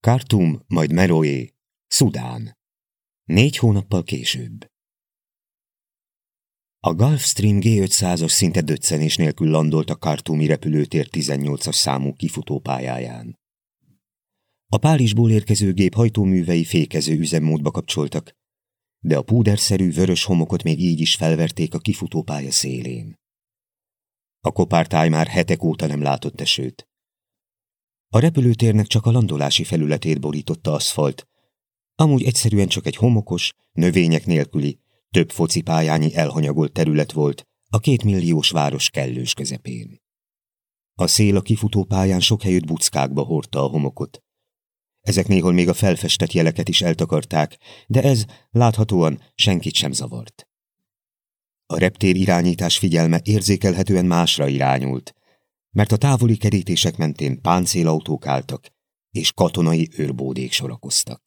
Khartoum, majd Meroé, Szudán. Négy hónappal később. A Gulfstream G500-as szinte döccenés nélkül landolt a Khartoumi repülőtér 18-as számú kifutópályáján. A Párizsból érkező gép hajtóművei fékező üzemmódba kapcsoltak, de a púderszerű vörös homokot még így is felverték a kifutópálya szélén. A kopártáj már hetek óta nem látott esőt. A repülőtérnek csak a landolási felületét borította aszfalt, amúgy egyszerűen csak egy homokos, növények nélküli, több focipályányi elhanyagolt terület volt a kétmilliós város kellős közepén. A szél a kifutópályán sok helyütt buckákba hordta a homokot. Ezek néhol még a felfestett jeleket is eltakarták, de ez láthatóan senkit sem zavart. A reptér irányítás figyelme érzékelhetően másra irányult, mert a távoli kerítések mentén páncélautók álltak, és katonai őrbódék sorakoztak.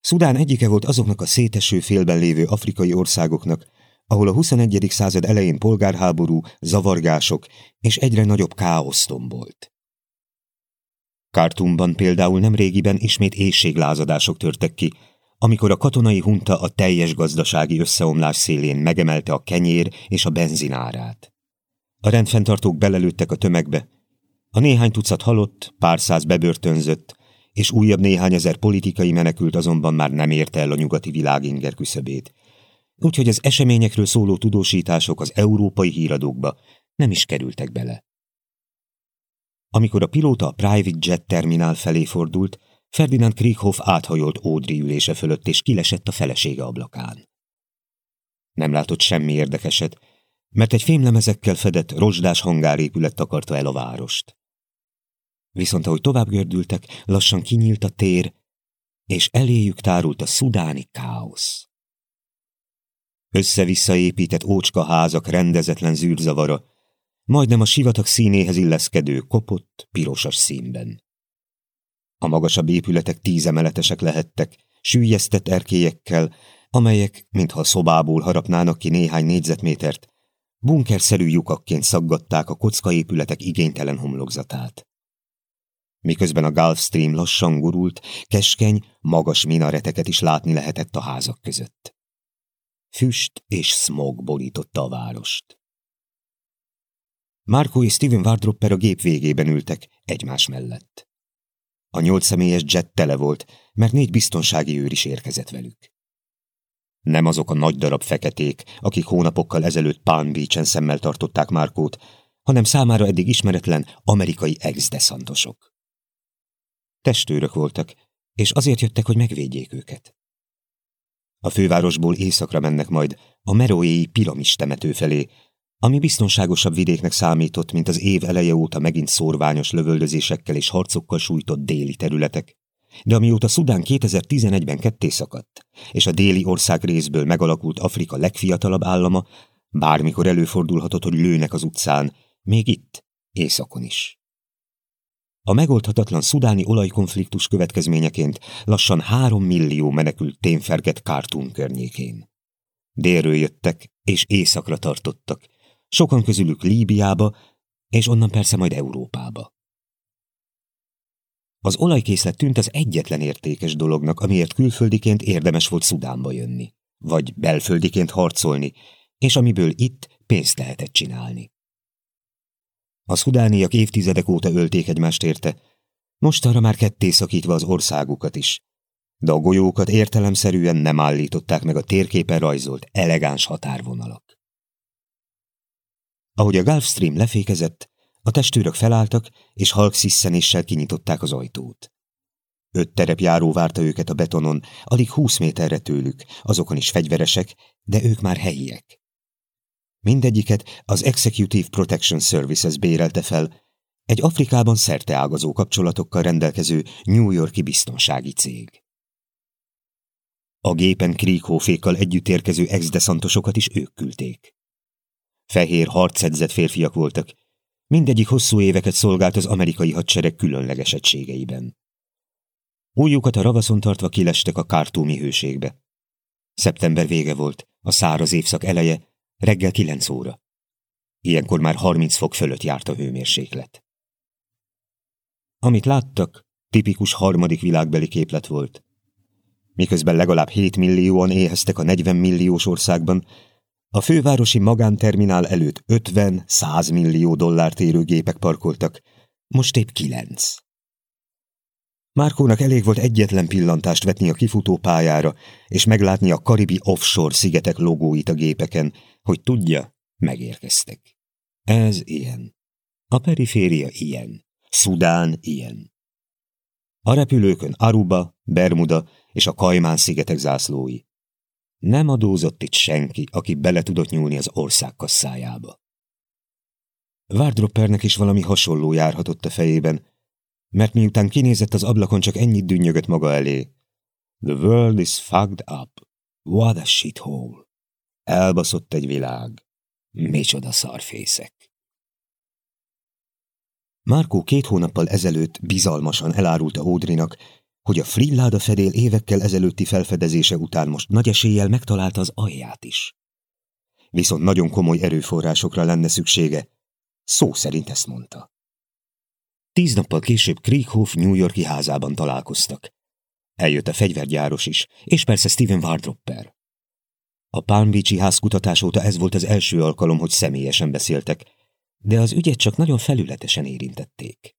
Szudán egyike volt azoknak a széteső félben lévő afrikai országoknak, ahol a 21. század elején polgárháború, zavargások és egyre nagyobb káosz tombolt. Kártumban például nem régiben ismét éjséglázadások törtek ki, amikor a katonai hunta a teljes gazdasági összeomlás szélén megemelte a kenyér és a benzinárát. A rendfenntartók belelőttek a tömegbe. A néhány tucat halott, pár száz bebörtönzött, és újabb néhány ezer politikai menekült azonban már nem érte el a nyugati világ inger küszöbét. Úgyhogy az eseményekről szóló tudósítások az európai híradókba nem is kerültek bele. Amikor a pilóta a private jet terminál felé fordult, Ferdinand Krieghoff áthajolt Ódri ülése fölött, és kilesett a felesége ablakán. Nem látott semmi érdekeset, mert egy fémlemezekkel fedett rozsdás hangárépület takarta el a várost. Viszont ahogy tovább gördültek, lassan kinyílt a tér, és eléjük tárult a szudáni káosz. Össze-vissza épített ócska házak rendezetlen zűrzavara, majdnem a sivatag színéhez illeszkedő kopott, pirosas színben. A magasabb épületek tízemeletesek lehettek, sűjjesztett erkélyekkel, amelyek, mintha szobából harapnának ki néhány négyzetmétert, bunkerszerű lyukakként szaggatták a kockaépületek igénytelen homlokzatát. Miközben a Gulfstream lassan gurult, keskeny, magas minareteket is látni lehetett a házak között. Füst és smog borította a várost. Marco és Steven Wardropper a gép végében ültek, egymás mellett. A nyolc személyes jet tele volt, mert négy biztonsági őr is érkezett velük. Nem azok a nagy darab feketék, akik hónapokkal ezelőtt Palm Beach-en szemmel tartották Márkót, hanem számára eddig ismeretlen amerikai ex-deszantosok. Testőrök voltak, és azért jöttek, hogy megvédjék őket. A fővárosból északra mennek majd a Meroéi piramis temető felé, ami biztonságosabb vidéknek számított, mint az év eleje óta megint szórványos lövöldözésekkel és harcokkal sújtott déli területek. De amióta Szudán 2011-ben ketté szakadt, és a déli ország részből megalakult Afrika legfiatalabb állama, bármikor előfordulhatott, hogy lőnek az utcán, még itt, északon is. A megoldhatatlan szudáni olajkonfliktus következményeként lassan három millió menekült témferget Kártún környékén. Délről jöttek, és északra tartottak, sokan közülük Líbiába, és onnan persze majd Európába. Az olajkészlet tűnt az egyetlen értékes dolognak, amiért külföldiként érdemes volt Szudánba jönni, vagy belföldiként harcolni, és amiből itt pénzt lehetett csinálni. A szudániak évtizedek óta ölték egymást érte, mostanra már ketté szakítva az országukat is, de a golyókat értelemszerűen nem állították meg a térképen rajzolt elegáns határvonalak. Ahogy a Gulfstream lefékezett, a testőrök felálltak, és halk sziszenéssel kinyitották az ajtót. Öt terepjáró várta őket a betonon, alig húsz méterre tőlük, azokon is fegyveresek, de ők már helyiek. Mindegyiket az Executive Protection Services bérelte fel, egy Afrikában szerteágazó kapcsolatokkal rendelkező New Yorki biztonsági cég. A gépen kríkhófékkal együtt érkező ex-deszantosokat is ők küldték. Fehér, harcedzett férfiak voltak, mindegyik hosszú éveket szolgált az amerikai hadsereg különleges egységeiben. Újjukat a ravaszon tartva kilestek a kártómi hőségbe. Szeptember vége volt, a száraz évszak eleje, Reggel kilenc óra. Ilyenkor már harminc fok fölött járt a hőmérséklet. Amit láttak, Tipikus harmadik világbeli képlet volt. Miközben legalább 7 millióan éheztek a 40 milliós országban, a fővárosi magánterminál előtt 50-100 millió dollárt érő gépek parkoltak, most épp kilenc. Márkónak elég volt egyetlen pillantást vetni a kifutó pályára, és meglátni a karibi offshore szigetek logóit a gépeken, hogy tudja, megérkeztek. Ez ilyen. A periféria ilyen. Szudán ilyen. A repülőkön Aruba, Bermuda és a Kajmán szigetek zászlói. Nem adózott itt senki, aki bele tudott nyúlni az ország kasszájába. Várdroppernek is valami hasonló járhatott a fejében, mert miután kinézett az ablakon, csak ennyit dünnyögött maga elé. The world is fucked up. What a shithole. Elbaszott egy világ. Micsoda szarfészek. Márkó két hónappal ezelőtt bizalmasan elárulta Ódrinak, hogy a Frilláda fedél évekkel ezelőtti felfedezése után most nagy eséllyel megtalálta az alját is. Viszont nagyon komoly erőforrásokra lenne szüksége. Szó szerint ezt mondta. Tíz nappal később Krieghoff New Yorki házában találkoztak. Eljött a fegyvergyáros is, és persze Steven Wardropper. A Palm Beach-i ház kutatás óta ez volt az első alkalom, hogy személyesen beszéltek, de az ügyet csak nagyon felületesen érintették.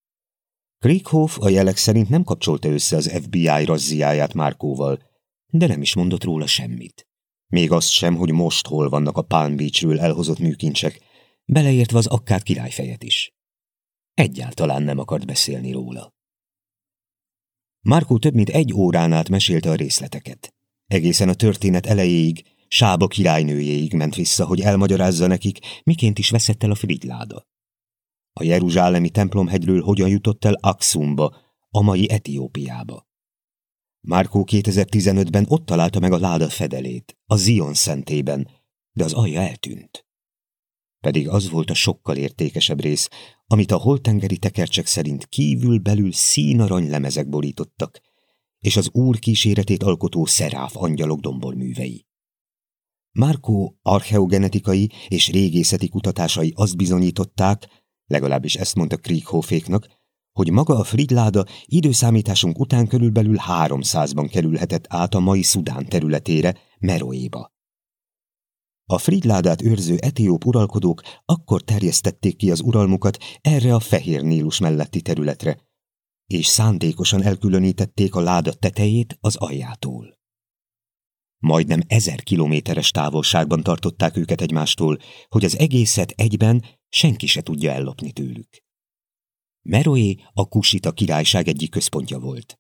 Krieghoff a jelek szerint nem kapcsolta össze az FBI razziáját Márkóval, de nem is mondott róla semmit. Még azt sem, hogy most hol vannak a Palm Beachről elhozott műkincsek, beleértve az akkát királyfejet is. Egyáltalán nem akart beszélni róla. Márkó több mint egy órán át mesélte a részleteket. Egészen a történet elejéig, Sába királynőjéig ment vissza, hogy elmagyarázza nekik, miként is veszett el a Fridláda. A Jeruzsálemi templomhegyről hogyan jutott el Aksumba, a mai Etiópiába. Márkó 2015-ben ott találta meg a láda fedelét, a Zion szentében, de az alja eltűnt. Pedig az volt a sokkal értékesebb rész, amit a holtengeri tekercsek szerint kívül-belül színarany lemezek borítottak, és az úr kíséretét alkotó szeráf angyalok domborművei. Márkó archeogenetikai és régészeti kutatásai azt bizonyították, legalábbis ezt mondta Krieghofféknak, hogy maga a Fridláda időszámításunk után körülbelül 300-ban kerülhetett át a mai Szudán területére, Meroéba. A Fridládát őrző etióp uralkodók akkor terjesztették ki az uralmukat erre a Fehér Nílus melletti területre, és szándékosan elkülönítették a láda tetejét az aljától. Majdnem ezer kilométeres távolságban tartották őket egymástól, hogy az egészet egyben senki se tudja ellopni tőlük. Meroé a Kusita királyság egyik központja volt.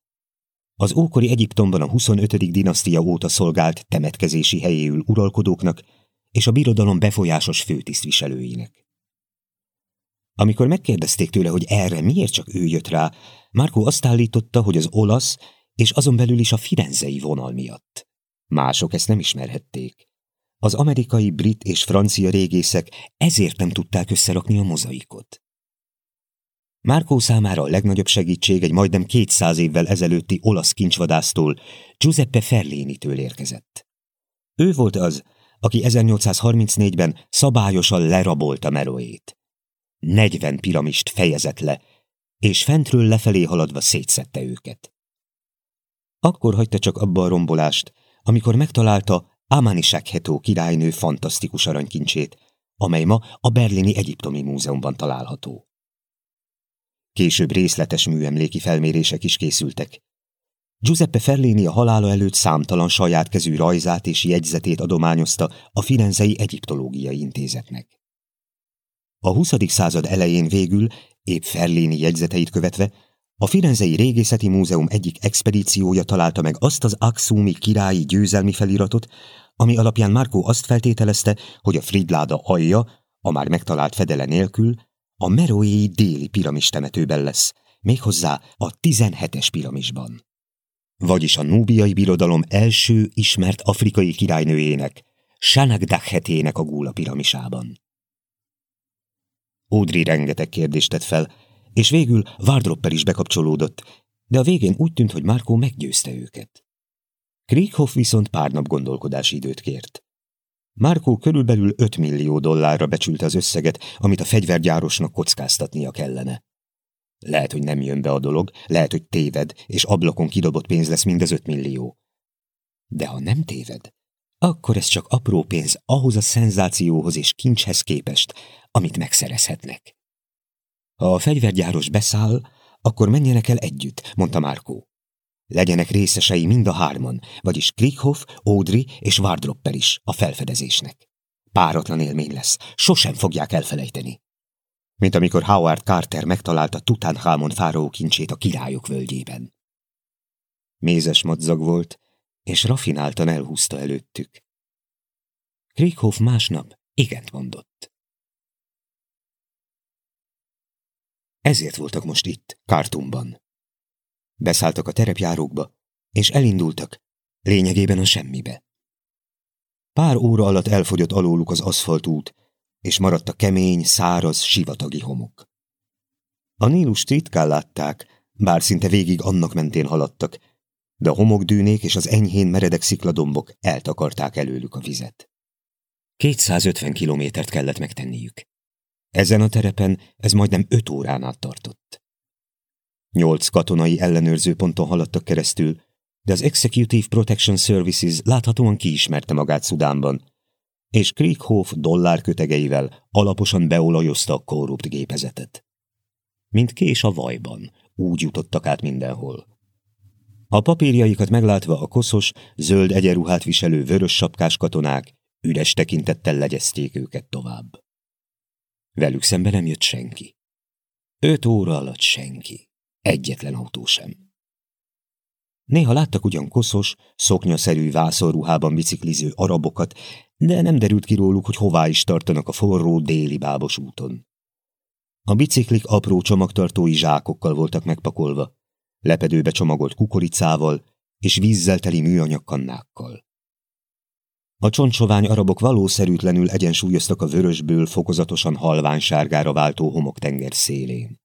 Az ókori Egyiptomban a 25. dinasztia óta szolgált temetkezési helyéül uralkodóknak és a birodalom befolyásos főtisztviselőinek. Amikor megkérdezték tőle, hogy erre miért csak ő jött rá, Márkó azt állította, hogy az olasz és azon belül is a firenzei vonal miatt. Mások ezt nem ismerhették. Az amerikai, brit és francia régészek ezért nem tudták összerakni a mozaikot. Márkó számára a legnagyobb segítség egy majdnem 200 évvel ezelőtti olasz kincsvadásztól, Giuseppe Ferlini-től érkezett. Ő volt az, aki 1834-ben szabályosan lerabolta Meroét. 40 piramist fejezett le, és fentről lefelé haladva szétszette őket. Akkor hagyta csak abba a rombolást, amikor megtalálta Amani Sekhetó királynő fantasztikus aranykincsét, amely ma a Berlini Egyiptomi Múzeumban található. Később részletes műemléki felmérések is készültek. Giuseppe Ferlini a halála előtt számtalan saját kezű rajzát és jegyzetét adományozta a Firenzei Egyiptológiai Intézetnek. A 20. század elején végül, épp Ferlini jegyzeteit követve, a Firenzei Régészeti Múzeum egyik expedíciója találta meg azt az Akszúmi királyi győzelmi feliratot, ami alapján Markó azt feltételezte, hogy a Fridláda alja, a már megtalált fedele nélkül, a Meroéi déli piramis temetőben lesz, méghozzá a 17-es piramisban. Vagyis a núbiai birodalom első ismert afrikai királynőjének, Sanagdakhetének a gúla piramisában. Ódri rengeteg kérdést tett fel, és végül Vardropper is bekapcsolódott, de a végén úgy tűnt, hogy Márkó meggyőzte őket. Krieghoff viszont pár nap gondolkodási időt kért. Márkó körülbelül 5 millió dollárra becsülte az összeget, amit a fegyvergyárosnak kockáztatnia kellene. Lehet, hogy nem jön be a dolog, lehet, hogy téved, és ablakon kidobott pénz lesz mind az öt millió. De ha nem téved, akkor ez csak apró pénz ahhoz a szenzációhoz és kincshez képest, amit megszerezhetnek. Ha a fegyvergyáros beszáll, akkor menjenek el együtt, mondta Márkó. Legyenek részesei mind a hárman, vagyis Krieghoff, Audrey és Wardropper is a felfedezésnek. Páratlan élmény lesz, sosem fogják elfelejteni. Mint amikor Howard Carter megtalálta Tutankhamon fáraó kincsét a királyok völgyében. Mézes madzag volt, és rafináltan elhúzta előttük. Krieghoff másnap igent mondott. Ezért voltak most itt, Kártumban. Beszálltak a terepjárókba, és elindultak, lényegében a semmibe. Pár óra alatt elfogyott alóluk az aszfaltút, és maradt a kemény, száraz, sivatagi homok. A Nílust ritkán látták, bár szinte végig annak mentén haladtak, de a homokdűnék és az enyhén meredek szikladombok eltakarták előlük a vizet. 250 kilométert kellett megtenniük. Ezen a terepen ez majdnem öt órán át tartott. Nyolc katonai ellenőrző ponton haladtak keresztül, de az Executive Protection Services láthatóan kiismerte magát Szudánban, és Krieghoff dollárkötegeivel alaposan beolajozta a korrupt gépezetet. Mint kés a vajban, úgy jutottak át mindenhol. A papírjaikat meglátva a koszos, zöld egyenruhát viselő vörös sapkás katonák üres tekintettel legyezték őket tovább. Velük szembe nem jött senki. Öt óra alatt senki. Egyetlen autó sem. Néha láttak ugyan koszos, szoknyaszerű vászorruhában bicikliző arabokat, de nem derült ki róluk, hogy hová is tartanak a forró déli bábos úton. A biciklik apró csomagtartói zsákokkal voltak megpakolva, lepedőbe csomagolt kukoricával és vízzel teli műanyagkannákkal. A csontsovány arabok valószerűtlenül egyensúlyoztak a vörösből fokozatosan halványsárgára váltó homoktenger szélén.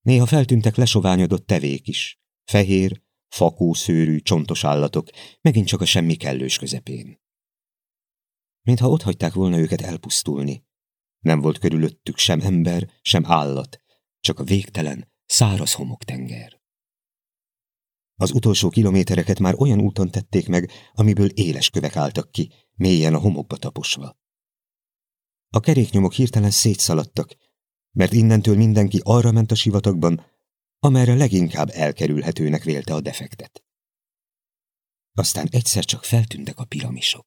Néha feltűntek lesoványodott tevék is, fehér, fakószőrű, csontos állatok, megint csak a semmi kellős közepén. Mintha ott hagyták volna őket elpusztulni. Nem volt körülöttük sem ember, sem állat, csak a végtelen, száraz homoktenger. Az utolsó kilométereket már olyan úton tették meg, amiből éles kövek álltak ki, mélyen a homokba taposva. A keréknyomok hirtelen szétszaladtak, mert innentől mindenki arra ment a sivatagban, amerre leginkább elkerülhetőnek vélte a defektet. Aztán egyszer csak feltűntek a piramisok.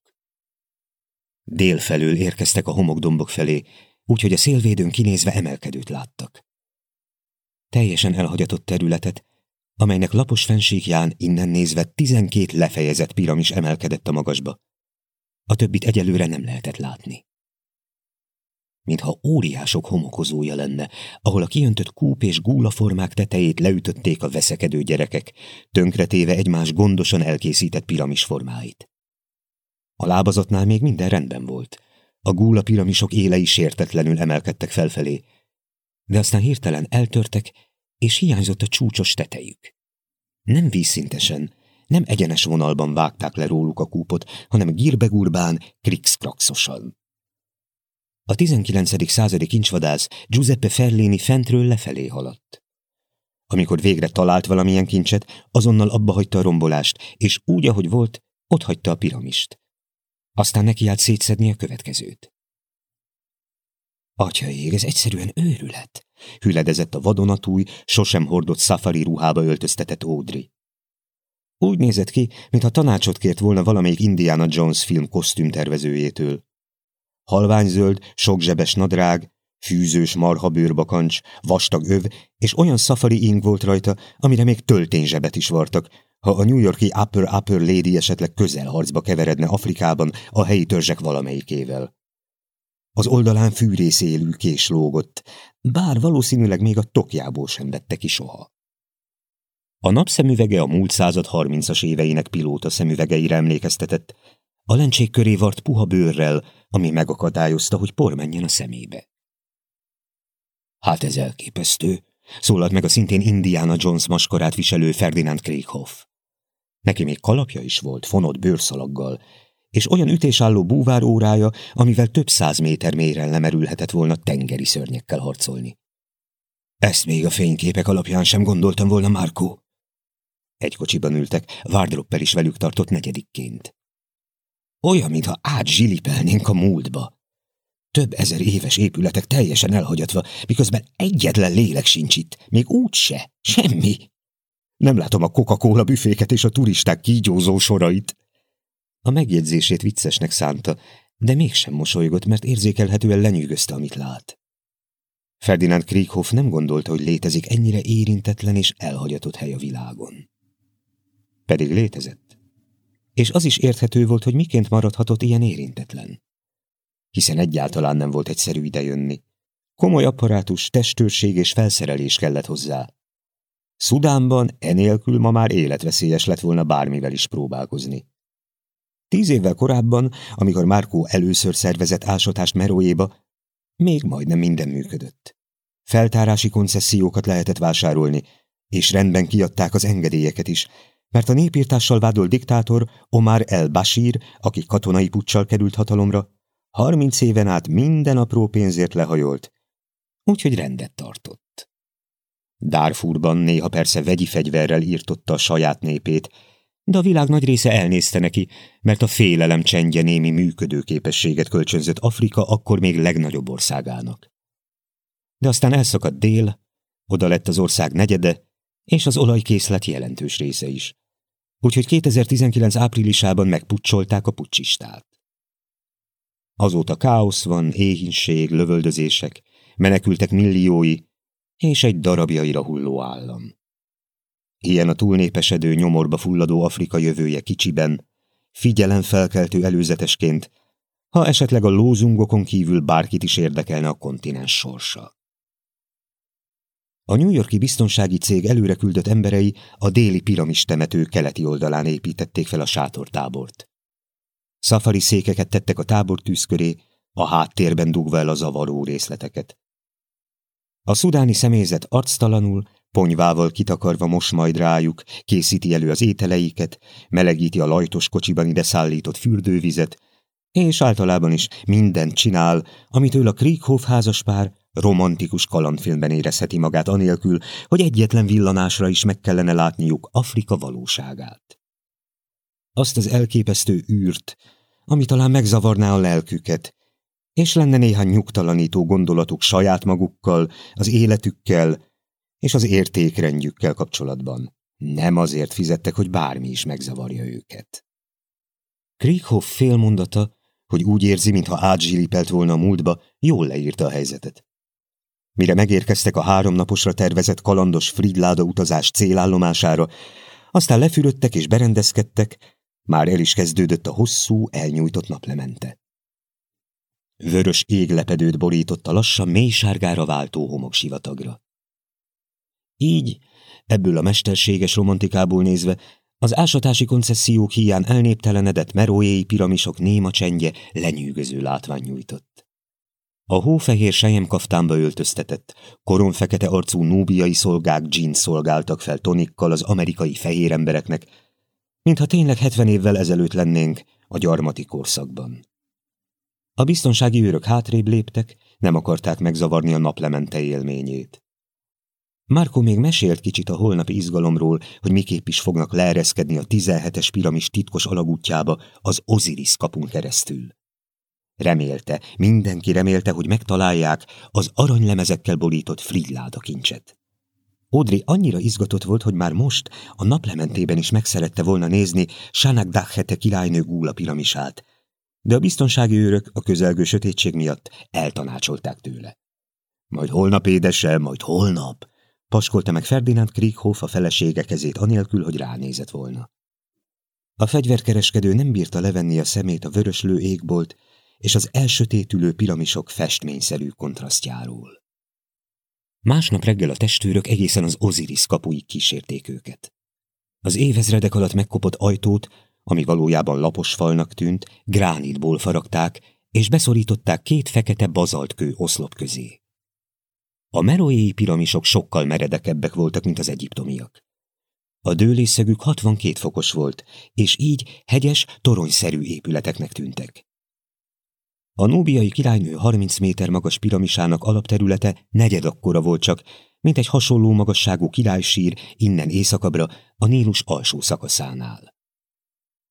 Délfelől érkeztek a homokdombok felé, úgyhogy a szélvédőn kinézve emelkedőt láttak. Teljesen elhagyatott területet, amelynek lapos fensíkján innen nézve tizenkét lefejezett piramis emelkedett a magasba. A többit egyelőre nem lehetett látni. Mintha óriások homokozója lenne, ahol a kiöntött kúp és gúlaformák tetejét leütötték a veszekedő gyerekek, tönkretéve egymás gondosan elkészített piramis formáit. A lábazatnál még minden rendben volt. A gúla piramisok élei sértetlenül emelkedtek felfelé, de aztán hirtelen eltörtek, és hiányzott a csúcsos tetejük. Nem vízszintesen, nem egyenes vonalban vágták le róluk a kúpot, hanem gírbegurbán, krikszkrakszosan. A 19. századi kincsvadász Giuseppe Ferlini fentről lefelé haladt. Amikor végre talált valamilyen kincset, azonnal abba hagyta a rombolást, és úgy, ahogy volt, ott hagyta a piramist. Aztán neki állt szétszedni a következőt. Atyaég, ez egyszerűen őrület, hüledezett a vadonatúj, sosem hordott szafari ruhába öltöztetett Audrey. Úgy nézett ki, mintha tanácsot kért volna valamelyik Indiana Jones film kosztümtervezőjétől. Halványzöld, sokzsebes nadrág, fűzős marha bőrbakancs, vastag öv, és olyan szafari ing volt rajta, amire még töltényzsebet is vartak, ha a New Yorki Upper Upper Lady esetleg közelharcba keveredne Afrikában a helyi törzsek valamelyikével. Az oldalán fűrészélű kés lógott, bár valószínűleg még a tokjából sem vette ki soha. A napszemüvege a múlt század harmincas éveinek pilóta szemüvegeire emlékeztetett, a lencsék köré vart puha bőrrel, ami megakadályozta, hogy por menjen a szemébe. Hát ez elképesztő, szólalt meg a szintén Indiana Jones maskarát viselő Ferdinand Krieghoff. Neki még kalapja is volt, fonott bőrszalaggal, és olyan ütésálló búvár órája, amivel több száz méter mélyre lemerülhetett volna tengeri szörnyekkel harcolni. Ezt még a fényképek alapján sem gondoltam volna, Márkó. Egy kocsiban ültek, Vardroppel is velük tartott negyedikként. Olyan, mintha átzsilipelnénk a múltba. Több ezer éves épületek teljesen elhagyatva, miközben egyetlen lélek sincs itt, még úgy se, semmi. Nem látom a Coca-Cola büféket és a turisták kígyózó sorait. A megjegyzését viccesnek szánta, de mégsem mosolygott, mert érzékelhetően lenyűgözte, amit lát. Ferdinand Krieghoff nem gondolta, hogy létezik ennyire érintetlen és elhagyatott hely a világon. Pedig létezett. És az is érthető volt, hogy miként maradhatott ilyen érintetlen. Hiszen egyáltalán nem volt egyszerű idejönni. Komoly apparátus, testőrség és felszerelés kellett hozzá. Szudánban enélkül ma már életveszélyes lett volna bármivel is próbálkozni. Tíz évvel korábban, amikor Márkó először szervezett ásatást Meróéba, még majdnem minden működött. Feltárási koncesziókat lehetett vásárolni, és rendben kiadták az engedélyeket is, mert a népírtással vádolt diktátor Omar el-Bashir, aki katonai puccsal került hatalomra, harminc éven át minden apró pénzért lehajolt, úgyhogy rendet tartott. Darfurban néha persze vegyi fegyverrel írtotta a saját népét, de a világ nagy része elnézte neki, mert a félelem csendje némi működőképességet kölcsönzött Afrika akkor még legnagyobb országának. De aztán elszakadt dél, oda lett az ország negyede, és az olajkészlet jelentős része is. Úgyhogy 2019 áprilisában megpucsolták a pucsistát. Azóta káosz van, éhínség, lövöldözések, menekültek milliói, és egy darabjaira hulló állam. Ilyen a túlnépesedő, nyomorba fulladó Afrika jövője kicsiben, figyelemfelkeltő előzetesként, ha esetleg a lózungokon kívül bárkit is érdekelne a kontinens sorsa. A New Yorki biztonsági cég előre küldött emberei a déli piramis temető keleti oldalán építették fel a sátortábort. Szafari székeket tettek a tábor tűz köré, a háttérben dugva el a zavaró részleteket. A szudáni személyzet arctalanul, ponyvával kitakarva mos majd rájuk, készíti elő az ételeiket, melegíti a lajtos kocsiban ide szállított fürdővizet, és általában is mindent csinál, amitől a Krieghoff házaspár romantikus kalandfilmben érezheti magát anélkül, hogy egyetlen villanásra is meg kellene látniuk Afrika valóságát. Azt az elképesztő űrt, ami talán megzavarná a lelküket, és lenne néhány nyugtalanító gondolatuk saját magukkal, az életükkel és az értékrendjükkel kapcsolatban. Nem azért fizettek, hogy bármi is megzavarja őket. Krieghoff félmondata, hogy úgy érzi, mintha átzsilipelt volna a múltba, jól leírta a helyzetet. Mire megérkeztek a három naposra tervezett kalandos Fridláda utazás célállomására, aztán lefürödtek és berendezkedtek, már el is kezdődött a hosszú, elnyújtott naplemente. Vörös églepedőt borított a lassan mély sárgára váltó homoksivatagra. Így, ebből a mesterséges romantikából nézve, az ásatási koncesziók hiány elnéptelenedett merójéi piramisok néma csendje lenyűgöző látvány nyújtott. A hófehér sejem kaftánba öltöztetett, koronfekete arcú núbiai szolgák jeans szolgáltak fel tonikkal az amerikai fehér embereknek, mintha tényleg hetven évvel ezelőtt lennénk a gyarmati korszakban. A biztonsági őrök hátrébb léptek, nem akarták megzavarni a naplemente élményét. Márko még mesélt kicsit a holnapi izgalomról, hogy miképp is fognak leereszkedni a 17-es piramis titkos alagútjába az Osiris kapun keresztül. Remélte, mindenki remélte, hogy megtalálják az aranylemezekkel borított Fridláda kincset. Audrey annyira izgatott volt, hogy már most, a naplementében is megszerette volna nézni Sának Dachete királynő gúla piramisát, de a biztonsági őrök a közelgő sötétség miatt eltanácsolták tőle. Majd holnap édesem, majd holnap, paskolta meg Ferdinand Krieghoff a felesége kezét anélkül, hogy ránézett volna. A fegyverkereskedő nem bírta levenni a szemét a vöröslő égbolt és az elsötétülő piramisok festményszerű kontrasztjáról. Másnap reggel a testőrök egészen az Osiris kapuig kísérték őket. Az évezredek alatt megkopott ajtót, ami valójában lapos falnak tűnt, gránitból faragták, és beszorították két fekete bazaltkő oszlop közé. A meroéi piramisok sokkal meredekebbek voltak, mint az egyiptomiak. A dőlészegük 62 fokos volt, és így hegyes, toronyszerű épületeknek tűntek. A núbiai királynő 30 méter magas piramisának alapterülete negyed akkora volt csak, mint egy hasonló magasságú királysír innen északabbra a Nílus alsó szakaszánál.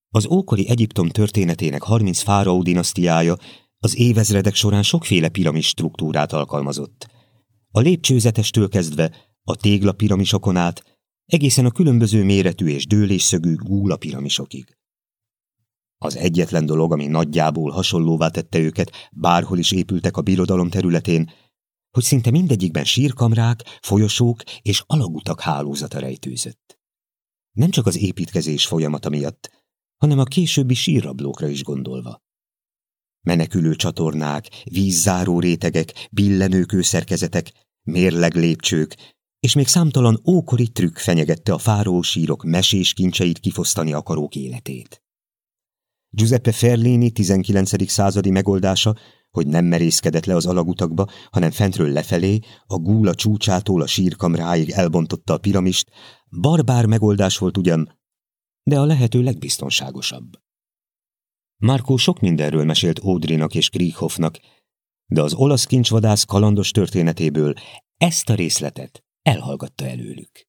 Az ókori Egyiptom történetének 30 fáraó dinasztiája az évezredek során sokféle piramis struktúrát alkalmazott. A lépcsőzetestől kezdve a tégla piramisokon át, egészen a különböző méretű és dőlésszögű gúla piramisokig. Az egyetlen dolog, ami nagyjából hasonlóvá tette őket, bárhol is épültek a birodalom területén, hogy szinte mindegyikben sírkamrák, folyosók és alagutak hálózata rejtőzött. Nem csak az építkezés folyamata miatt, hanem a későbbi sírrablókra is gondolva. Menekülő csatornák, vízzáró rétegek, billenő kőszerkezetek, mérleg lépcsők, és még számtalan ókori trükk fenyegette a fáró sírok mesés kincseit kifosztani akarók életét. Giuseppe Ferlini 19. századi megoldása, hogy nem merészkedett le az alagutakba, hanem fentről lefelé, a gúla csúcsától a sírkamráig elbontotta a piramist, barbár megoldás volt ugyan, de a lehető legbiztonságosabb. Márkó sok mindenről mesélt Ódrinak és Krieghoffnak, de az olasz kincsvadász kalandos történetéből ezt a részletet elhallgatta előlük.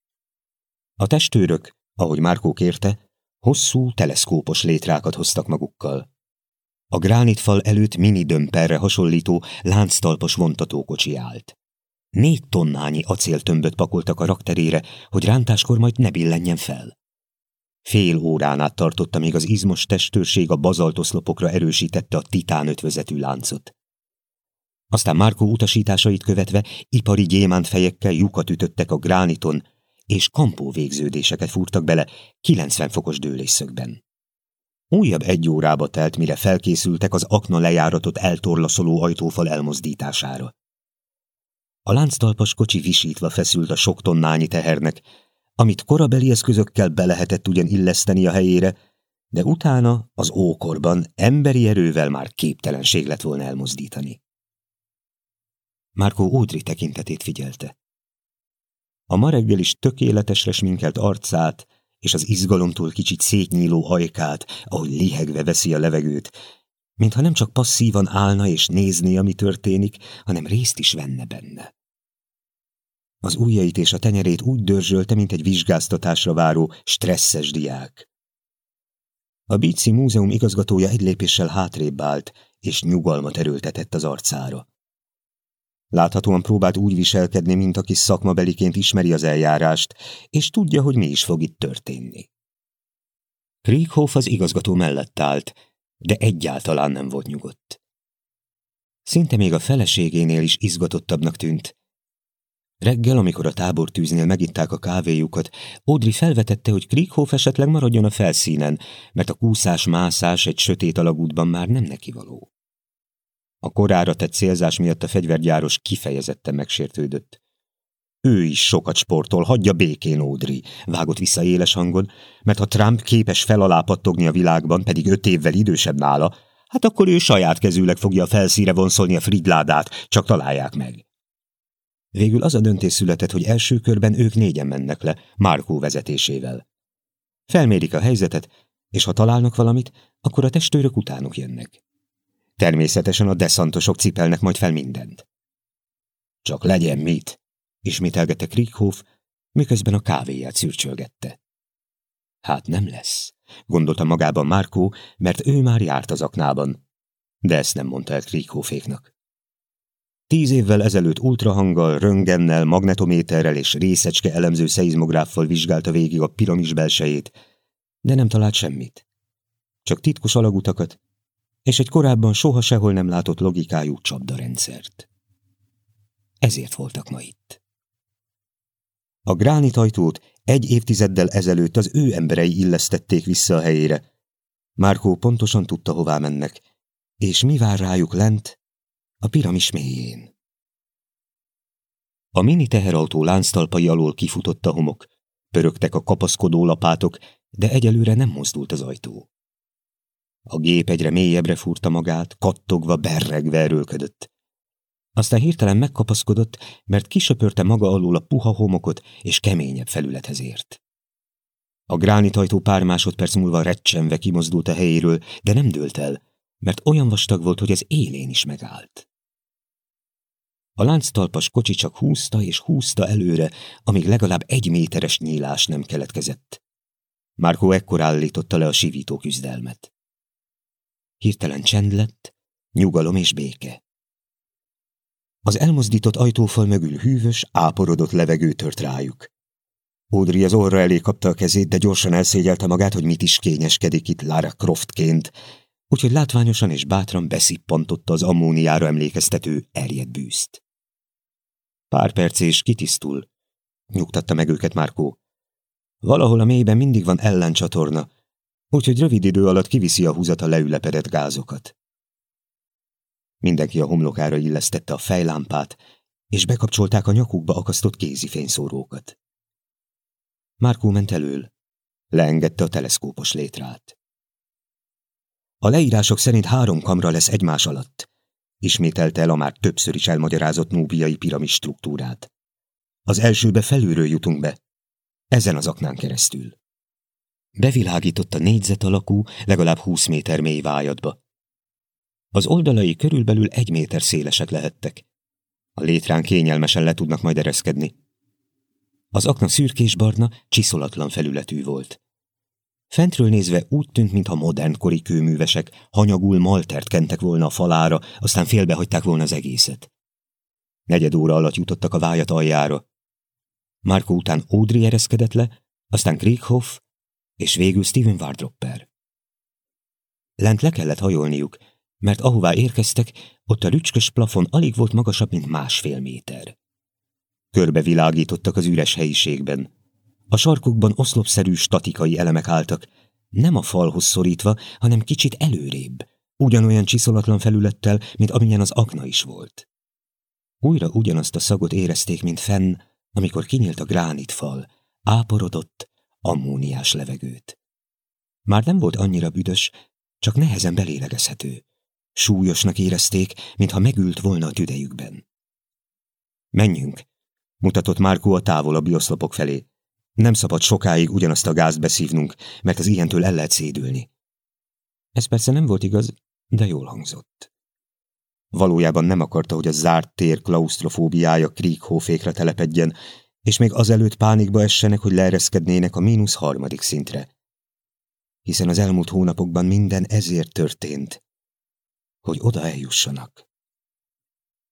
A testőrök, ahogy Márkó kérte, hosszú, teleszkópos létrákat hoztak magukkal. A gránitfal előtt mini dömperre hasonlító lánctalpos vontatókocsi állt. Négy tonnányi acéltömböt pakoltak a rakterére, hogy rántáskor majd ne billenjen fel. Fél órán át tartotta, még az izmos testőrség a bazaltoszlopokra erősítette a titán ötvözetű láncot. Aztán Márkó utasításait követve ipari gyémánt fejekkel lyukat ütöttek a grániton, és kampó végződéseket fúrtak bele 90 fokos dőlésszögben. Újabb egy órába telt, mire felkészültek az akna lejáratot eltorlaszoló ajtófal elmozdítására. A lánctalpas kocsi visítva feszült a sok tonnányi tehernek, amit korabeli eszközökkel be lehetett ugyan illeszteni a helyére, de utána az ókorban emberi erővel már képtelenség lett volna elmozdítani. Márkó Ódri tekintetét figyelte. A ma reggel is tökéletesre sminkelt arcát és az izgalomtól kicsit szétnyíló ajkát, ahogy lihegve veszi a levegőt, mintha nem csak passzívan állna és nézni, ami történik, hanem részt is venne benne. Az ujjait és a tenyerét úgy dörzsölte, mint egy vizsgáztatásra váró, stresszes diák. A Bíci Múzeum igazgatója egy lépéssel hátrébb állt, és nyugalmat erőltetett az arcára. Láthatóan próbált úgy viselkedni, mint aki szakmabeliként ismeri az eljárást, és tudja, hogy mi is fog itt történni. Krieghoff az igazgató mellett állt, de egyáltalán nem volt nyugodt. Szinte még a feleségénél is izgatottabbnak tűnt, Reggel, amikor a tábortűznél megitták a kávéjukat, Audrey felvetette, hogy Krieghoff esetleg maradjon a felszínen, mert a kúszás-mászás egy sötét alagútban már nem neki való. A korára tett célzás miatt a fegyvergyáros kifejezetten megsértődött. Ő is sokat sportol, hagyja békén Audrey, vágott vissza éles hangon, mert ha Trump képes felalápattogni a világban, pedig öt évvel idősebb nála, hát akkor ő saját kezűleg fogja a felszíre vonszolni a frigyládát, csak találják meg. Végül az a döntés született, hogy első körben ők négyen mennek le, Márkó vezetésével. Felmérik a helyzetet, és ha találnak valamit, akkor a testőrök utánuk jönnek. Természetesen a deszantosok cipelnek majd fel mindent. Csak legyen mit, ismételgette Krieghoff, miközben a kávéját szürcsölgette. Hát nem lesz, gondolta magában Márkó, mert ő már járt az aknában. De ezt nem mondta el Krieghofféknak. Tíz évvel ezelőtt ultrahanggal, röngennel, magnetométerrel és részecske elemző szeizmográffal vizsgálta végig a piramis belsejét, de nem talált semmit. Csak titkos alagutakat, és egy korábban soha sehol nem látott logikájú csapdarendszert. Ezért voltak ma itt. A gránitajtót egy évtizeddel ezelőtt az ő emberei illesztették vissza a helyére. Márkó pontosan tudta, hová mennek, és mi vár rájuk lent, a piramis mélyén. A mini teherautó lánctalpai alól kifutott a homok, pörögtek a kapaszkodó lapátok, de egyelőre nem mozdult az ajtó. A gép egyre mélyebbre fúrta magát, kattogva, berregve erőlködött. Aztán hirtelen megkapaszkodott, mert kisöpörte maga alól a puha homokot, és keményebb felülethez ért. A gránitajtó pár másodperc múlva recsenve kimozdult a helyéről, de nem dőlt el, mert olyan vastag volt, hogy az élén is megállt. A lánctalpas kocsi csak húzta és húzta előre, amíg legalább egy méteres nyílás nem keletkezett. Márkó ekkor állította le a sivító küzdelmet. Hirtelen csend lett, nyugalom és béke. Az elmozdított ajtófal mögül hűvös, áporodott levegő tört rájuk. Audrey az orra elé kapta a kezét, de gyorsan elszégyelte magát, hogy mit is kényeskedik itt Lara Croftként, úgyhogy látványosan és bátran beszippantotta az ammóniára emlékeztető erjed bűzt. Pár perc és kitisztul, nyugtatta meg őket Márkó. Valahol a mélyben mindig van ellencsatorna, úgyhogy rövid idő alatt kiviszi a húzat a leülepedett gázokat. Mindenki a homlokára illesztette a fejlámpát, és bekapcsolták a nyakukba akasztott kézifényszórókat. Márkó ment elől. Leengedte a teleszkópos létrát. A leírások szerint három kamra lesz egymás alatt. Ismételte el a már többször is elmagyarázott núbiai piramis struktúrát. Az elsőbe felülről jutunk be. Ezen az aknán keresztül. Bevilágított a négyzet alakú, legalább húsz méter mély vájadba. Az oldalai körülbelül egy méter szélesek lehettek. A létrán kényelmesen le tudnak majd ereszkedni. Az akna szürkésbarna, csiszolatlan felületű volt. Fentről nézve úgy tűnt, mintha modern kori kőművesek hanyagul maltert kentek volna a falára, aztán félbehagyták volna az egészet. Negyed óra alatt jutottak a vájat aljára. Márko után Audrey ereszkedett le, aztán Krieghoff, és végül Steven Wardropper. Lent le kellett hajolniuk, mert ahová érkeztek, ott a rücskös plafon alig volt magasabb, mint másfél méter. Körbevilágítottak az üres helyiségben. A sarkukban oszlopszerű statikai elemek álltak, nem a falhoz szorítva, hanem kicsit előrébb, ugyanolyan csiszolatlan felülettel, mint amilyen az akna is volt. Újra ugyanazt a szagot érezték, mint fenn, amikor kinyílt a gránitfal, áporodott, ammóniás levegőt. Már nem volt annyira büdös, csak nehezen belélegezhető. Súlyosnak érezték, mintha megült volna a tüdejükben. Menjünk, mutatott Márkó a távolabbi oszlopok felé. Nem szabad sokáig ugyanazt a gázt beszívnunk, mert az ilyentől el lehet szédülni. Ez persze nem volt igaz, de jól hangzott. Valójában nem akarta, hogy a zárt tér klaustrofóbiája Krieghoffékra telepedjen, és még azelőtt pánikba essenek, hogy leereszkednének a mínusz harmadik szintre. Hiszen az elmúlt hónapokban minden ezért történt, hogy oda eljussanak.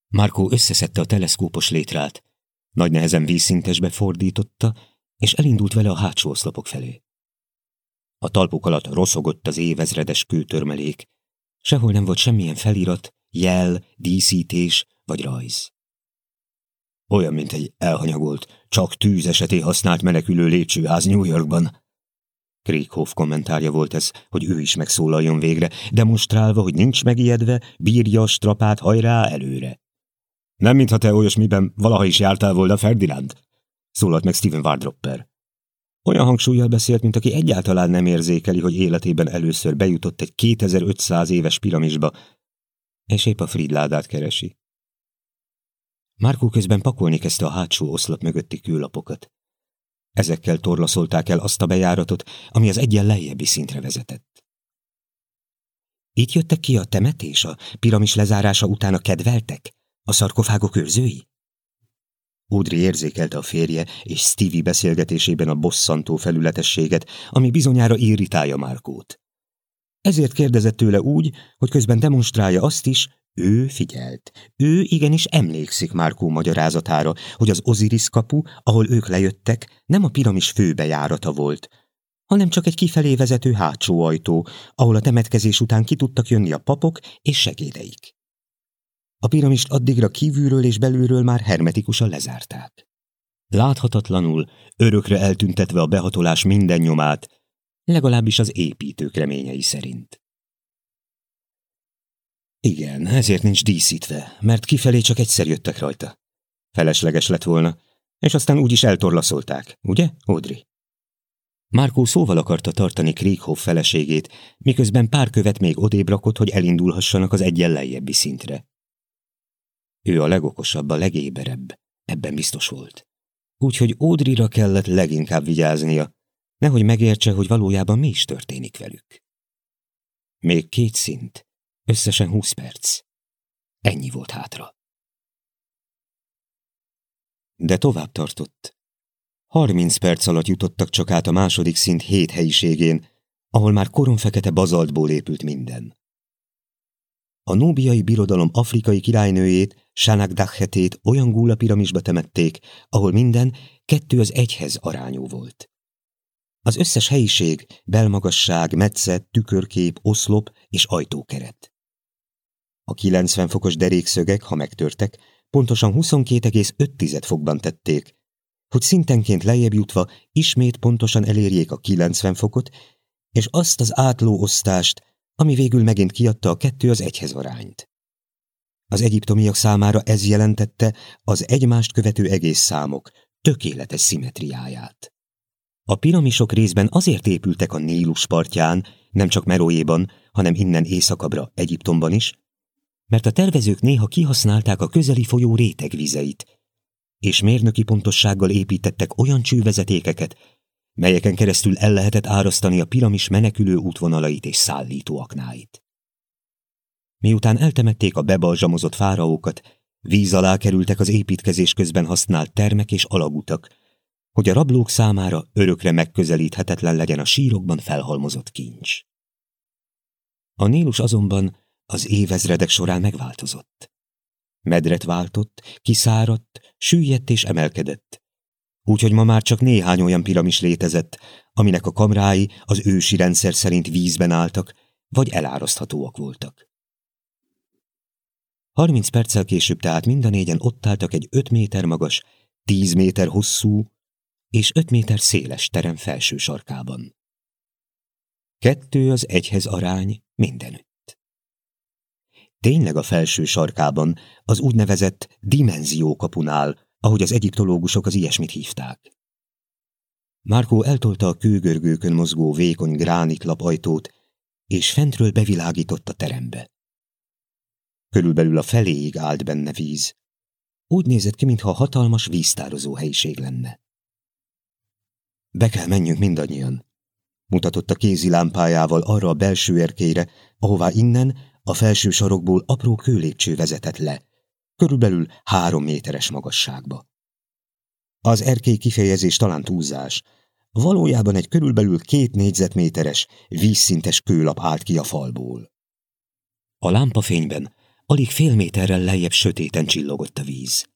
Márkó összeszedte a teleszkópos létrát, nagy nehezen vízszintesbe fordította, és elindult vele a hátsó oszlopok felé. A talpuk alatt roszogott az évezredes kőtörmelék, sehol nem volt semmilyen felirat, jel, díszítés vagy rajz. Olyan, mint egy elhanyagolt, csak tűz eseté használt menekülő lépcsőház New Yorkban. Krieghoff kommentárja volt ez, hogy ő is megszólaljon végre, demonstrálva, hogy nincs megijedve, bírja a strapát hajrá előre. Nem mintha te olyasmiben valaha is jártál volna, Ferdinand? Szólalt meg Steven Wardropper. Olyan hangsúlyjal beszélt, mint aki egyáltalán nem érzékeli, hogy életében először bejutott egy 2500 éves piramisba, és épp a Fridládát keresi. Márkó közben pakolni kezdte a hátsó oszlop mögötti kőlapokat. Ezekkel torlaszolták el azt a bejáratot, ami az egyen lejjebbi szintre vezetett. Itt jöttek ki a temetés, a piramis lezárása után a kedveltek, a szarkofágok őrzői? Audrey érzékelte a férje és Stevie beszélgetésében a bosszantó felületességet, ami bizonyára irritálja Márkót. Ezért kérdezett tőle úgy, hogy közben demonstrálja azt is, ő figyelt. Ő igenis emlékszik Márkó magyarázatára, hogy az Osiris kapu, ahol ők lejöttek, nem a piramis főbejárata volt, hanem csak egy kifelé vezető hátsó ajtó, ahol a temetkezés után ki tudtak jönni a papok és segédeik. A piramist addigra kívülről és belülről már hermetikusan lezárták. Láthatatlanul, örökre eltüntetve a behatolás minden nyomát, legalábbis az építők reményei szerint. Igen, ezért nincs díszítve, mert kifelé csak egyszer jöttek rajta. Felesleges lett volna, és aztán úgyis eltorlaszolták, ugye, Audrey? Márkó szóval akarta tartani Krieghoff feleségét, miközben pár követ még odébb rakott, hogy elindulhassanak az egyen lejjebbi szintre. Ő a legokosabb, a legéberebb, ebben biztos volt. Úgyhogy Ódrira kellett leginkább vigyáznia, nehogy megértse, hogy valójában mi is történik velük. Még két szint, összesen húsz perc. Ennyi volt hátra. De tovább tartott. Harminc perc alatt jutottak csak át a második szint hét helyiségén, ahol már koronfekete bazaltból épült minden. A nóbiai birodalom afrikai királynőjét, Sának Dachetét olyan gúla piramisba temették, ahol minden kettő az egyhez arányú volt. Az összes helyiség, belmagasság, metszet, tükörkép, oszlop és ajtókeret. A 90 fokos derékszögek, ha megtörtek, pontosan 22,5 fokban tették, hogy szintenként lejjebb jutva ismét pontosan elérjék a 90 fokot, és azt az átló osztást, ami végül megint kiadta a kettő az egyhez arányt. Az egyiptomiak számára ez jelentette az egymást követő egész számok tökéletes szimetriáját. A piramisok részben azért épültek a Nílus partján, nem csak Meróéban, hanem innen északabbra Egyiptomban is, mert a tervezők néha kihasználták a közeli folyó rétegvizeit, és mérnöki pontossággal építettek olyan csővezetékeket, melyeken keresztül el lehetett árasztani a piramis menekülő útvonalait és szállítóaknáit. Miután eltemették a bebalzsamozott fáraókat, víz alá kerültek az építkezés közben használt termek és alagutak, hogy a rablók számára örökre megközelíthetetlen legyen a sírokban felhalmozott kincs. A Nílus azonban az évezredek során megváltozott. Medret váltott, kiszáradt, süllyedt és emelkedett, úgyhogy ma már csak néhány olyan piramis létezett, aminek a kamrái az ősi rendszer szerint vízben álltak, vagy eláraszthatóak voltak. Harminc perccel később tehát mind a négyen ott álltak egy öt méter magas, tíz méter hosszú és öt méter széles terem felső sarkában. Kettő az egyhez arány mindenütt. Tényleg a felső sarkában, az úgynevezett dimenziókapunál, ahogy az egyiptológusok az ilyesmit hívták. Márkó eltolta a kőgörgőkön mozgó vékony gránitlap ajtót, és fentről bevilágított a terembe. Körülbelül a feléig állt benne víz. Úgy nézett ki, mintha hatalmas víztározó helyiség lenne. Be kell menjünk mindannyian, mutatott a kézi lámpájával arra a belső erkére, ahová innen a felső sarokból apró kőlépcső vezetett le, körülbelül három méteres magasságba. Az erkély kifejezés talán túlzás. Valójában egy körülbelül két négyzetméteres, vízszintes kőlap állt ki a falból. A lámpafényben alig fél méterrel lejjebb sötéten csillogott a víz.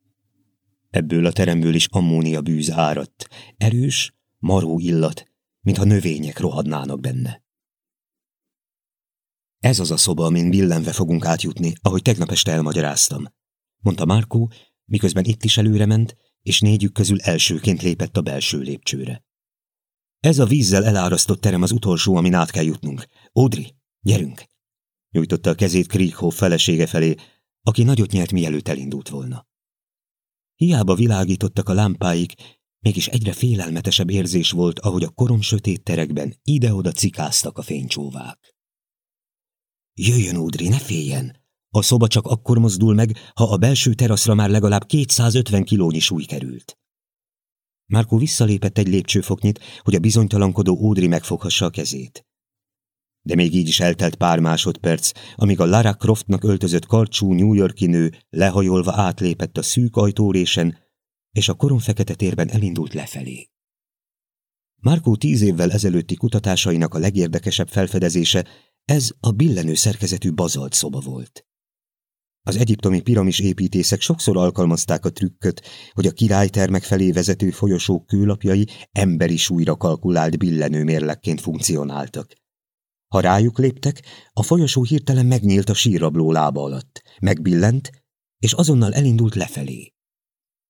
Ebből a teremből is ammónia bűz áradt, erős, maró illat, mintha növények rohadnának benne. Ez az a szoba, amin billenve fogunk átjutni, ahogy tegnap este elmagyaráztam mondta Márkó, miközben itt is előre ment, és négyük közül elsőként lépett a belső lépcsőre. Ez a vízzel elárasztott terem az utolsó, amin át kell jutnunk. Ódri, gyerünk! Nyújtotta a kezét Krieghoff felesége felé, aki nagyot nyert, mielőtt elindult volna. Hiába világítottak a lámpáik, mégis egyre félelmetesebb érzés volt, ahogy a korom sötét terekben ide-oda cikáztak a fénycsóvák. Jöjjön, Údri, ne féljen! A szoba csak akkor mozdul meg, ha a belső teraszra már legalább 250 kilónyi súly került. Márkó visszalépett egy lépcsőfoknyit, hogy a bizonytalankodó Ódri megfoghassa a kezét. De még így is eltelt pár másodperc, amíg a Lara Croftnak öltözött karcsú New Yorki nő lehajolva átlépett a szűk ajtórésen, és a koronfekete térben elindult lefelé. Márkó tíz évvel ezelőtti kutatásainak a legérdekesebb felfedezése ez a billenő szerkezetű bazalt szoba volt. Az egyiptomi piramis építészek sokszor alkalmazták a trükköt, hogy a királytermek felé vezető folyosók kőlapjai emberi súlyra kalkulált billenő mérlekként funkcionáltak. Ha rájuk léptek, a folyosó hirtelen megnyílt a sírrabló lába alatt, megbillent, és azonnal elindult lefelé.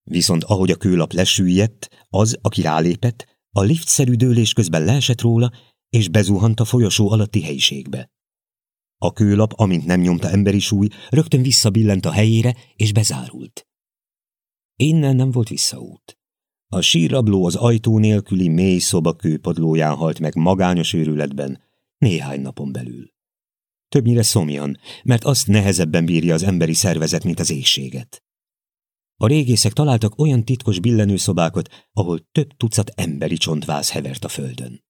Viszont ahogy a kőlap lesüllyedt, az, aki rálépett, a liftszerű dőlés közben leesett róla, és bezuhant a folyosó alatti helyiségbe. A kőlap, amint nem nyomta emberi súly, rögtön visszabillent a helyére, és bezárult. Innen nem volt visszaút. A sírrabló az ajtó nélküli mély szoba kőpadlóján halt meg magányos őrületben, néhány napon belül. Többnyire szomjan, mert azt nehezebben bírja az emberi szervezet, mint az éjséget. A régészek találtak olyan titkos billenőszobákat, ahol több tucat emberi csontváz hevert a földön.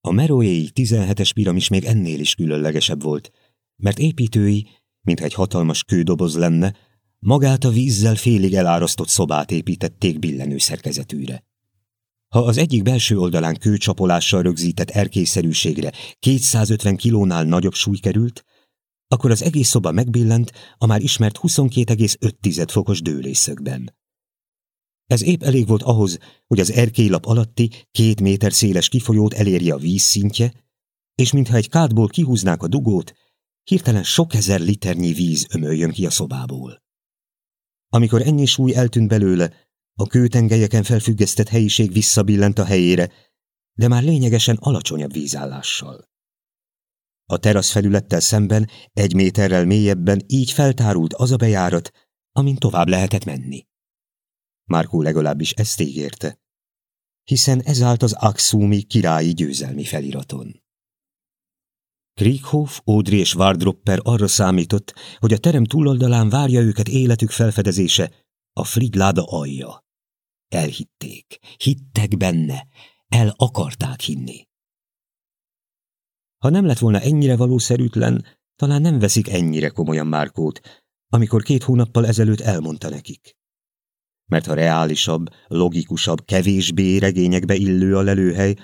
A meroéi 17-es piramis még ennél is különlegesebb volt, mert építői, mintha egy hatalmas kődoboz lenne, magát a vízzel félig elárasztott szobát építették billenő szerkezetűre. Ha az egyik belső oldalán kőcsapolással rögzített erkészerűségre 250 kilónál nagyobb súly került, akkor az egész szoba megbillent a már ismert 22,5 fokos dőlészögben. Ez épp elég volt ahhoz, hogy az erkélylap alatti két méter széles kifolyót elérje a vízszintje, és mintha egy kádból kihúznák a dugót, hirtelen sok ezer liternyi víz ömöljön ki a szobából. Amikor ennyi súly eltűnt belőle, a kőtengelyeken felfüggesztett helyiség visszabillent a helyére, de már lényegesen alacsonyabb vízállással. A terasz felülettel szemben egy méterrel mélyebben így feltárult az a bejárat, amin tovább lehetett menni. Márkó legalábbis ezt ígérte, hiszen ez állt az Axumi királyi győzelmi feliraton. Krieghoff, Audrey és Wardropper arra számított, hogy a terem túloldalán várja őket életük felfedezése, a Frigláda alja. Elhitték, hittek benne, el akarták hinni. Ha nem lett volna ennyire valószerűtlen, talán nem veszik ennyire komolyan Márkót, amikor két hónappal ezelőtt elmondta nekik. Mert ha reálisabb, logikusabb, kevésbé regényekbe illő a lelőhely,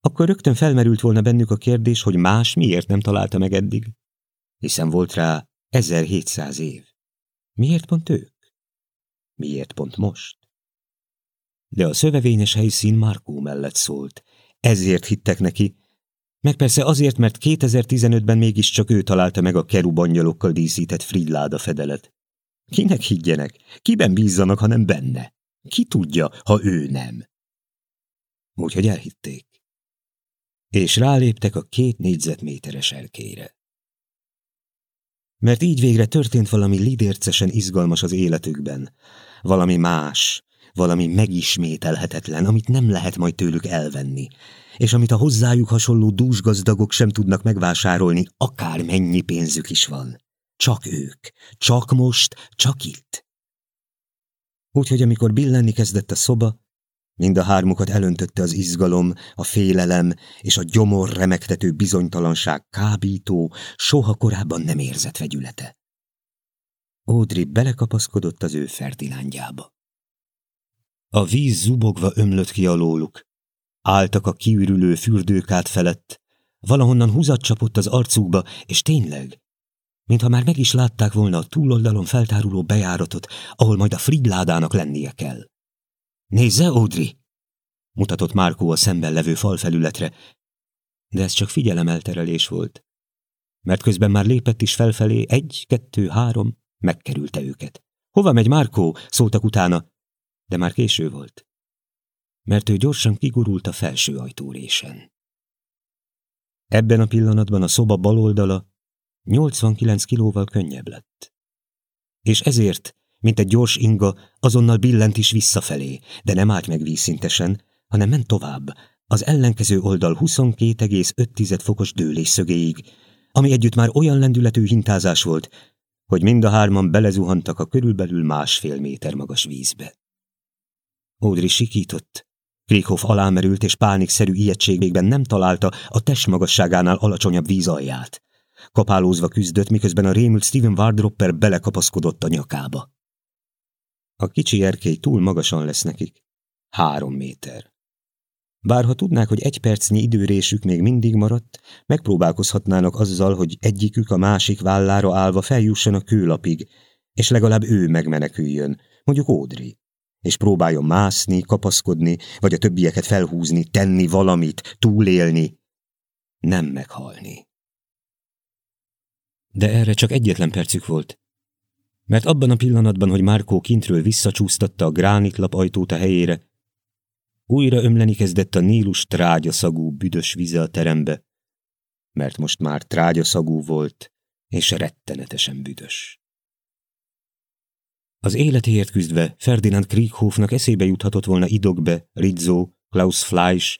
akkor rögtön felmerült volna bennük a kérdés, hogy más miért nem találta meg eddig. Hiszen volt rá 1700 év. Miért pont ők? Miért pont most? De a szövevényes helyszín Markó mellett szólt. Ezért hittek neki, meg persze azért, mert 2015-ben mégiscsak ő találta meg a kerubangyalokkal díszített Fridláda fedelet. Kinek higgyenek? Kiben bízzanak, ha nem benne? Ki tudja, ha ő nem? Úgyhogy elhitték. És ráléptek a két négyzetméteres erkére. Mert így végre történt valami lidércesen izgalmas az életükben. Valami más, valami megismételhetetlen, amit nem lehet majd tőlük elvenni, és amit a hozzájuk hasonló dúsgazdagok sem tudnak megvásárolni, akár mennyi pénzük is van. Csak ők, csak most, csak itt. Úgyhogy amikor billenni kezdett a szoba, mind a hármukat elöntötte az izgalom, a félelem és a gyomor remektető bizonytalanság kábító, soha korábban nem érzett vegyülete. Audrey belekapaszkodott az ő fertilándjába. A víz zubogva ömlött ki alóluk. Álltak a kiürülő fürdőkát felett. Valahonnan húzat csapott az arcukba, és tényleg, mintha már meg is látták volna a túloldalon feltáruló bejáratot, ahol majd a Fridládának lennie kell. Nézze, Audrey! mutatott Márkó a szemben levő falfelületre, de ez csak figyelemelterelés volt. Mert közben már lépett is felfelé, egy, kettő, három, megkerülte őket. Hova megy Márkó? szóltak utána, de már késő volt, mert ő gyorsan kigurult a felső ajtórésen. Ebben a pillanatban a szoba baloldala 89 kilóval könnyebb lett. És ezért, mint egy gyors inga, azonnal billent is visszafelé, de nem állt meg vízszintesen, hanem ment tovább, az ellenkező oldal 22,5 fokos dőlésszögéig, ami együtt már olyan lendületű hintázás volt, hogy mind a hárman belezuhantak a körülbelül másfél méter magas vízbe. Audrey sikított. Krieghoff alámerült és pánikszerű ijegységében nem találta a testmagasságánál alacsonyabb víz alját. Kapálózva küzdött, miközben a rémült Steven Wardropper belekapaszkodott a nyakába. A kicsi erkély túl magasan lesz nekik. Három méter. Bár ha tudnák, hogy egy percnyi időrésük még mindig maradt, megpróbálkozhatnának azzal, hogy egyikük a másik vállára állva feljusson a kőlapig, és legalább ő megmeneküljön, mondjuk Audrey és próbáljon mászni, kapaszkodni, vagy a többieket felhúzni, tenni valamit, túlélni, nem meghalni. De erre csak egyetlen percük volt. Mert abban a pillanatban, hogy Márkó kintről visszacsúsztatta a gránitlap ajtót a helyére, újra ömleni kezdett a Nílus trágyaszagú büdös vize a terembe, mert most már trágyaszagú volt, és rettenetesen büdös. Az életéért küzdve Ferdinand Krieghoffnak eszébe juthatott volna Idogbe, Rizzo, Klaus Fleisch,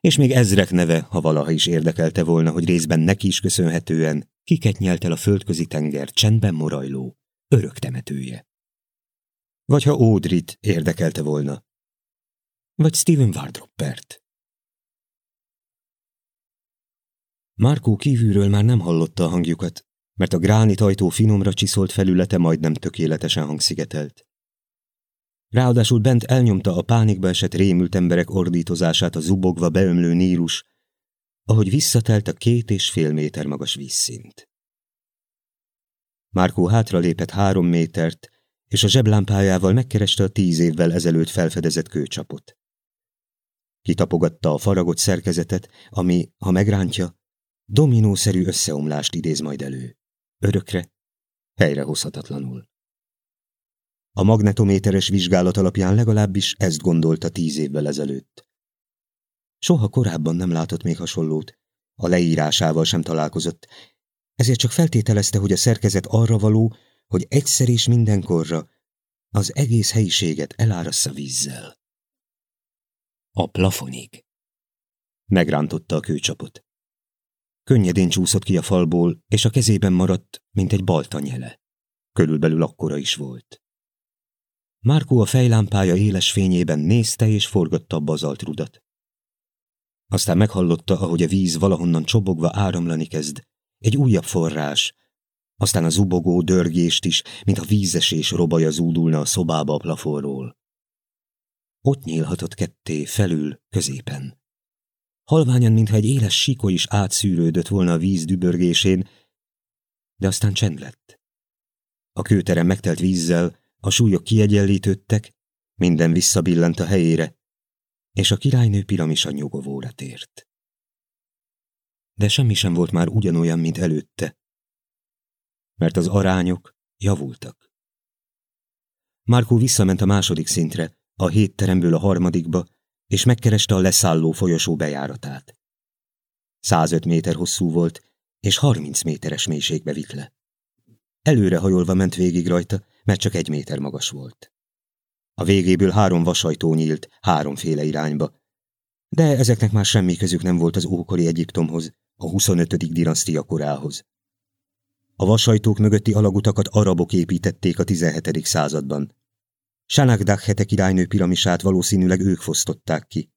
és még ezrek neve, ha valaha is érdekelte volna, hogy részben neki is köszönhetően kiket nyelt el a földközi tenger csendben morajló, örök temetője. Vagy ha Audrit érdekelte volna. Vagy Steven Wardroppert. Markó kívülről már nem hallotta a hangjukat, mert a gránit ajtó finomra csiszolt felülete majdnem tökéletesen hangszigetelt. Ráadásul bent elnyomta a pánikba esett rémült emberek ordítozását a zubogva beömlő nírus, ahogy visszatelt a két és fél méter magas vízszint. Márkó hátra lépett három métert, és a zseblámpájával megkereste a tíz évvel ezelőtt felfedezett kőcsapot. Kitapogatta a faragott szerkezetet, ami, ha megrántja, dominószerű összeomlást idéz majd elő. Örökre, helyrehozhatatlanul. A magnetométeres vizsgálat alapján legalábbis ezt gondolta tíz évvel ezelőtt. Soha korábban nem látott még hasonlót, a leírásával sem találkozott, ezért csak feltételezte, hogy a szerkezet arra való, hogy egyszer és mindenkorra az egész helyiséget elárassza vízzel. A plafonig. Megrántotta a kőcsapot. Könnyedén csúszott ki a falból, és a kezében maradt, mint egy balta nyele. Körülbelül akkora is volt. Márkó a fejlámpája éles fényében nézte és forgatta a bazaltrudat. Aztán meghallotta, ahogy a víz valahonnan csobogva áramlani kezd. Egy újabb forrás. Aztán a zubogó dörgést is, mint a vízesés robaja zúdulna a szobába a plafonról. Ott nyílhatott ketté, felül, középen. Halványan, mintha egy éles síko is átszűrődött volna a víz dübörgésén, de aztán csend lett. A kőterem megtelt vízzel, a súlyok kiegyenlítődtek, minden visszabillent a helyére, és a királynő piramisa nyugovóra tért. De semmi sem volt már ugyanolyan, mint előtte, mert az arányok javultak. Márkó visszament a második szintre, a hét teremből a harmadikba, és megkereste a leszálló folyosó bejáratát. 105 méter hosszú volt, és 30 méteres mélységbe vitt le. Előre hajolva ment végig rajta, mert csak egy méter magas volt. A végéből három vasajtó nyílt, háromféle irányba, de ezeknek már semmi közük nem volt az ókori Egyiptomhoz, a 25. dinasztia korához. A vasajtók mögötti alagutakat arabok építették a 17. században. Sanakdakhete királynő piramisát valószínűleg ők fosztották ki.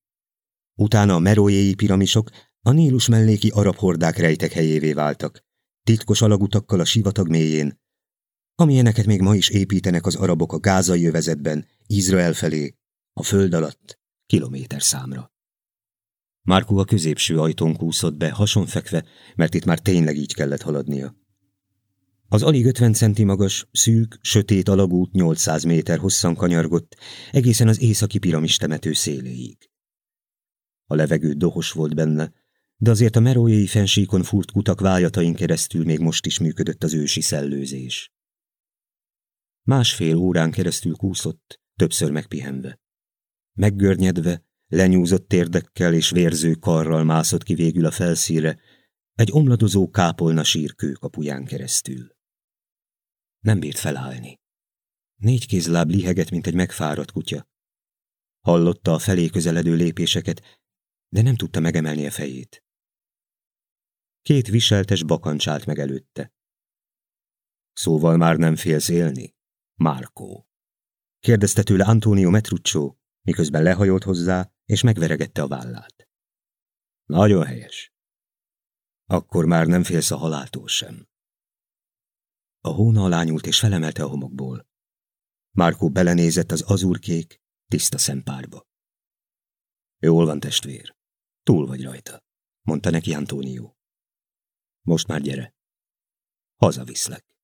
Utána a merójéi piramisok a Nílus melléki arab hordák rejtek helyévé váltak, titkos alagutakkal a sivatag mélyén, amilyeneket még ma is építenek az arabok a gázai övezetben, Izrael felé, a föld alatt, kilométer számra. Márkó a középső ajtón kúszott be, hasonfekve, mert itt már tényleg így kellett haladnia. Az alig 50 centi magas, szűk, sötét alagút 800 méter hosszan kanyargott, egészen az északi piramis temető széléig. A levegő dohos volt benne, de azért a merójai fensíkon furt kutak vájatain keresztül még most is működött az ősi szellőzés. Másfél órán keresztül kúszott, többször megpihenve. Meggörnyedve, lenyúzott térdekkel és vérző karral mászott ki végül a felszíre, egy omladozó kápolna sírkő kapuján keresztül. Nem bírt felállni. Négy kézláb liheget, mint egy megfáradt kutya. Hallotta a felé közeledő lépéseket, de nem tudta megemelni a fejét. Két viseltes bakancsált meg előtte. Szóval már nem félsz élni, Márkó? Kérdezte tőle Antonio Metruccio, miközben lehajolt hozzá, és megveregette a vállát. Nagyon helyes. Akkor már nem félsz a haláltól sem. A hóna alá nyúlt és felemelte a homokból. Márkó belenézett az azurkék, tiszta szempárba. Jól van, testvér. Túl vagy rajta, mondta neki Antónió. Most már gyere. Hazaviszlek.